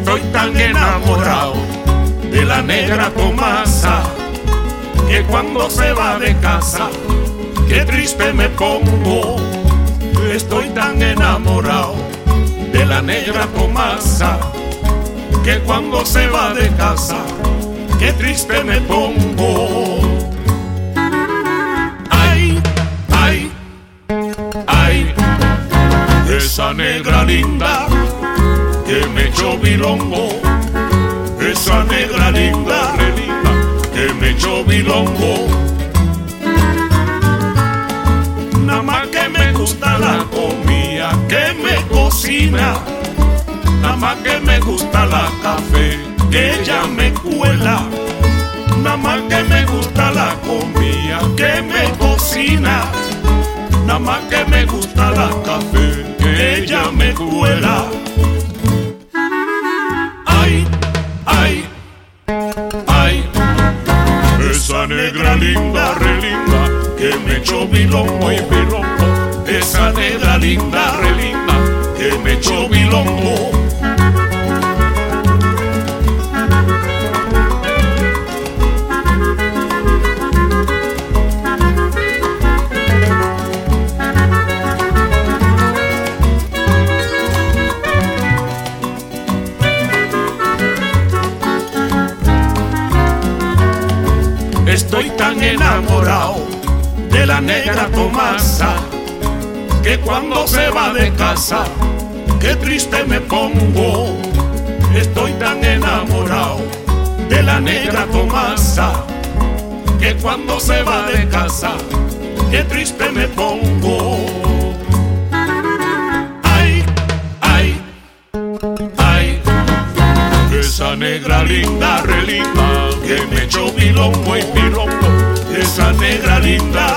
estoy tan enamorado de la negra Tomasa que cuando se va de casa, qué triste me pongo. Estoy tan enamorado de la negra Tomasa que cuando se va de casa, qué triste me pongo. Ay, ay, ay, esa negra linda que me echó bilongo, esa negra linda, linda que me echó bilongo. Nada más que me gusta la comida que me cocina, nada más que me gusta la café que ella me cuela, nada más que me gusta la comida que me cocina, nada más que me gusta la café que ella me cuela. Echó bilongo y bilongo. Esa negra linda, re linda, que me echó. Estoy tan enamorado negra Tomasa que cuando se va de casa, qué triste me pongo. Estoy tan enamorado de la negra Tomasa que cuando se va de casa, qué triste me pongo. Ay, ay, ay, esa negra linda, re linda, que me echó bilongo y bilongo. Esa negra linda,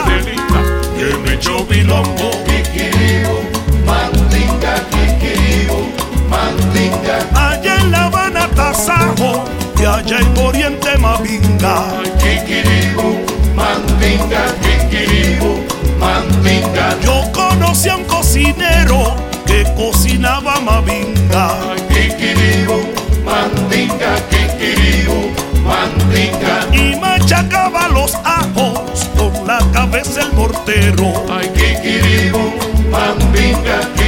Tasajo, y allá en Oriente, Mavinga. Kikiribu, mandinga, kikiribu, mandinga. Yo conocí a un cocinero que cocinaba Mavinga. Kikiribu, mandinga, kikiribu, mandinga. Y machacaba los ajos con la cabeza el mortero. Ay, kikiribu, mandinga, kikiribu,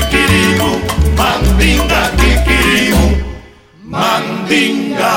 Ay, kikiribu, Mandinga, kikiribu, mandinga.